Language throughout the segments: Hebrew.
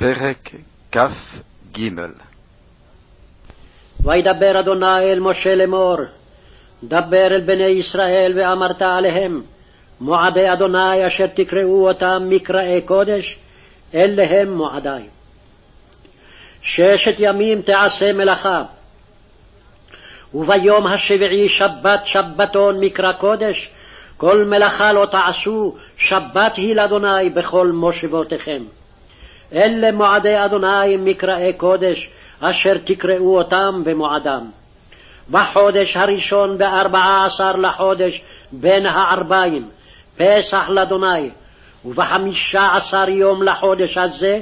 פרק כ"ג וידבר אדוני אל משה לאמור, דבר אל בני ישראל ואמרת עליהם, מועדי אדוני אשר תקראו אותם מקראי קודש, אלה הם מועדי. ששת ימים תעשה מלאכה, וביום השביעי שבת שבתון מקרא קודש, כל מלאכה לא תעשו, שבת היא לאדוני בכל מושבותיכם. אלה מועדי אדוני מקראי קודש, אשר תקראו אותם במועדם. בחודש הראשון בארבעה עשר לחודש בין הערביים, פסח לאדוני, ובחמישה עשר יום לחודש הזה,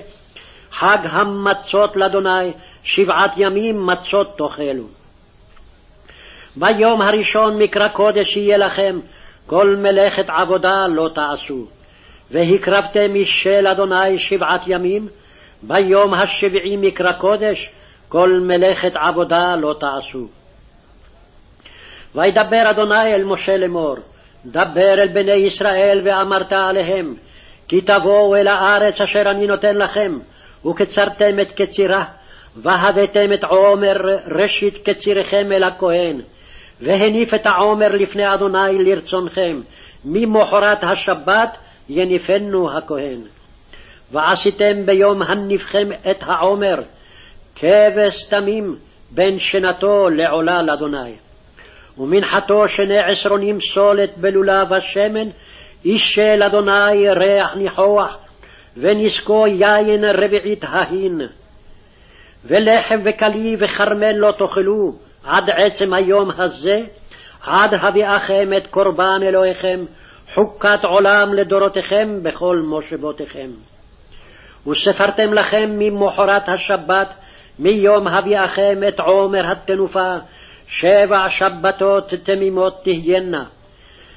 חג המצות לאדוני, שבעת ימים מצות תאכלו. ביום הראשון מקרא קודש יהיה לכם, כל מלאכת עבודה לא תעשו. והקרבתם משל אדוני שבעת ימים, ביום השביעי מקרא קודש, כל מלאכת עבודה לא תעשו. וידבר אדוני אל משה לאמור, דבר אל בני ישראל ואמרת עליהם, כי תבואו אל הארץ אשר אני נותן לכם, וקצרתם את קצירה, והבאתם את עומר ראשית קצירכם אל הכהן, והניף את העומר לפני אדוני לרצונכם, ממחרת השבת יניפנו הכהן. ועשיתם ביום הניפכם את העומר, כבש תמים בין שנתו לעולה לאדוני. ומנחתו שני עשרונים סולת בלולב השמן, אישל אדוני ריח ניחוח, ונזקו יין רביעית ההין. ולחם וקלי וכרמל לא תאכלו עד עצם היום הזה, עד הביאכם את קורבן אלוהיכם, חוקת עולם לדורותיכם בכל מושבותיכם. וספרתם לכם ממחרת השבת, מיום הביאכם את עומר התנופה, שבע שבתות תמימות תהיינה.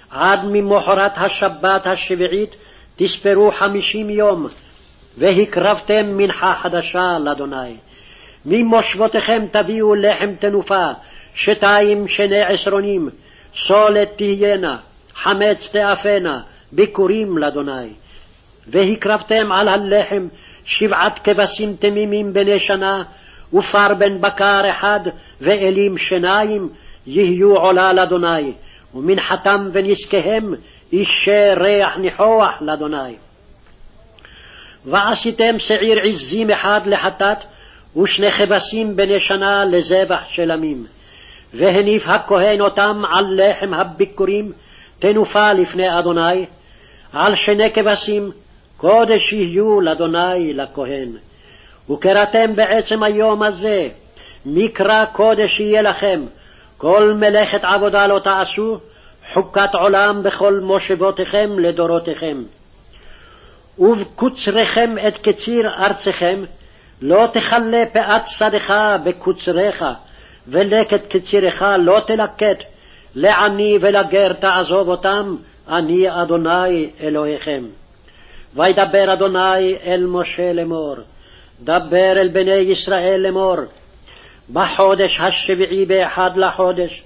עד ממחרת השבת השביעית תספרו חמישים יום, והקרבתם מנחה חדשה לאדוני. ממושבותיכם תביאו לחם תנופה, שתיים שני עשרונים, סולת תהיינה, חמץ תאפנה, ביכורים לאדוני. והקרבתם על הלחם שבעת כבשים תמימים בני שנה, ופר בן בקר אחד, ואלים שניים, יהיו עולה לאדוני, ומנחתם ונזקיהם אישי ריח ניחוח לאדוני. ועשיתם שעיר עזים אחד לחטאת, ושני כבשים בני שנה לזבח שלמים. והניף הכהן אותם על לחם הביכורים, תנופה לפני אדוני, על שני כבשים, קודש יהיו לאדוני לכהן. וקראתם בעצם היום הזה, מקרא קודש יהיה לכם, כל מלאכת עבודה לא תעשו, חוקת עולם בכל מושבותיכם לדורותיכם. ובקוצריכם את קציר ארצכם, לא תכלה פאת שדך בקוצריך, ולקט קצירך לא תלקט, לעני ולגר תעזוב אותם, אני אדוני אלוהיכם. וידבר אדוני אל משה לאמור, דבר אל בני ישראל לאמור, בחודש השביעי באחד לחודש,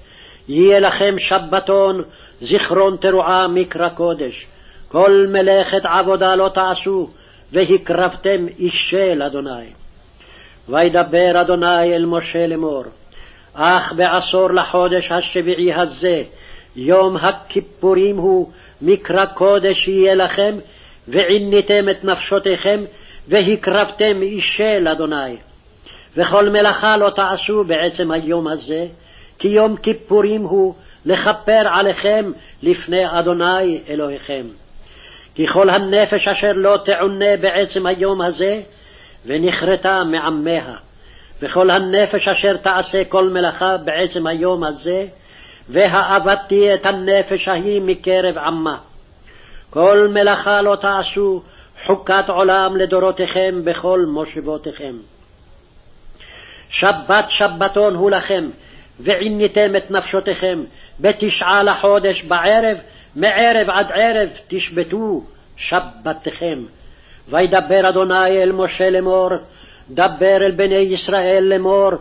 יהיה לכם שבתון, זיכרון תרועה מקרא קודש. כל מלאכת עבודה לא תעשו, והקרבתם אישי לאדוני. וידבר אדוני אל משה לאמור, אך בעשור לחודש השביעי הזה, יום הכיפורים הוא, מקרא קודש יהיה לכם, ועיניתם את נפשותיכם, והקרבתם אישי לאדוני. וכל מלאכה לא תעשו בעצם היום הזה, כי יום כיפורים הוא לכפר עליכם לפני אדוני אלוהיכם. כי כל הנפש אשר לא תעונה בעצם היום הזה, ונכרתה מעמיה. וכל הנפש אשר תעשה כל מלאכה בעצם היום הזה, והאבדתי את הנפש ההיא מקרב עמה. כל מלאכה לא תעשו, חוקת עולם לדורותיכם בכל מושבותיכם. שבת שבתון הוא לכם, ועיניתם את נפשותיכם, בתשעה לחודש בערב, מערב עד ערב תשבתו שבתכם. וידבר אדוני אל משה לאמור, דבר אל בני ישראל לאמור,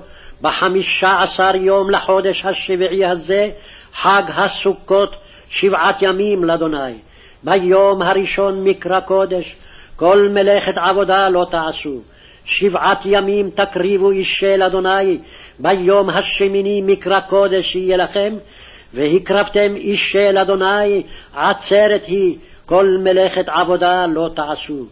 בחמישה עשר יום לחודש השביעי הזה, חג הסוכות, שבעת ימים לאדוני. ביום הראשון מקרא קודש, כל מלאכת עבודה לא תעשו, שבעת ימים תקריבו אישי אדוני, ביום השמיני מקרא קודש יהיה לכם, והקרבתם אישי אדוני, עצרת היא, כל מלאכת עבודה לא תעשו.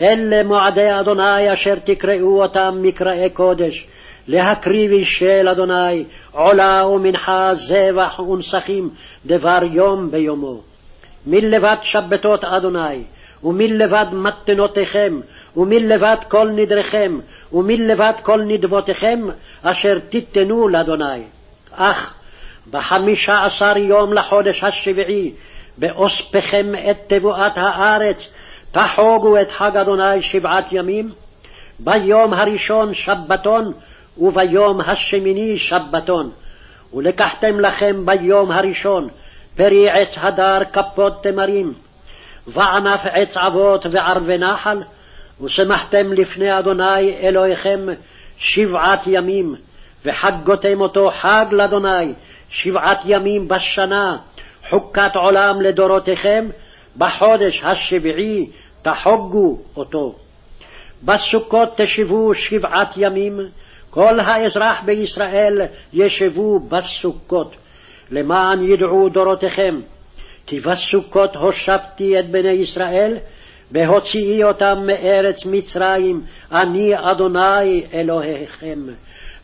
אלה מועדי אדוני אשר תקראו אותם מקראי קודש, להקריב אישי אדוני, עולה ומנחה, זבח ונסכים, דבר יום ביומו. מלבד שבתות אדוני, ומלבד מתנותיכם, ומלבד כל נדריכם, ומלבד כל נדבותיכם, אשר תיתנו לאדוני. אך בחמישה עשר יום לחודש השביעי, באוספכם את תבואת הארץ, תחוגו את חג אדוני שבעת ימים, ביום הראשון שבתון, וביום השמיני שבתון. ולקחתם לכם ביום הראשון פרי עץ הדר כפות תמרים, וענף עץ אבות וערבי נחל, ושמחתם לפני אדוני אלוהיכם שבעת ימים, וחגותם אותו חג לאדוני שבעת ימים בשנה, חוקת עולם לדורותיכם, בחודש השביעי תחוגו אותו. בסוכות תשבו שבעת ימים, כל האזרח בישראל ישבו בסוכות, למען ידעו דורותיכם, כי בסוכות הושבתי את בני ישראל, בהוציאי אותם מארץ מצרים, אני אדוני אלוהיכם.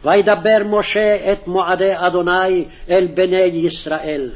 וידבר משה את מועדי אדוני אל בני ישראל.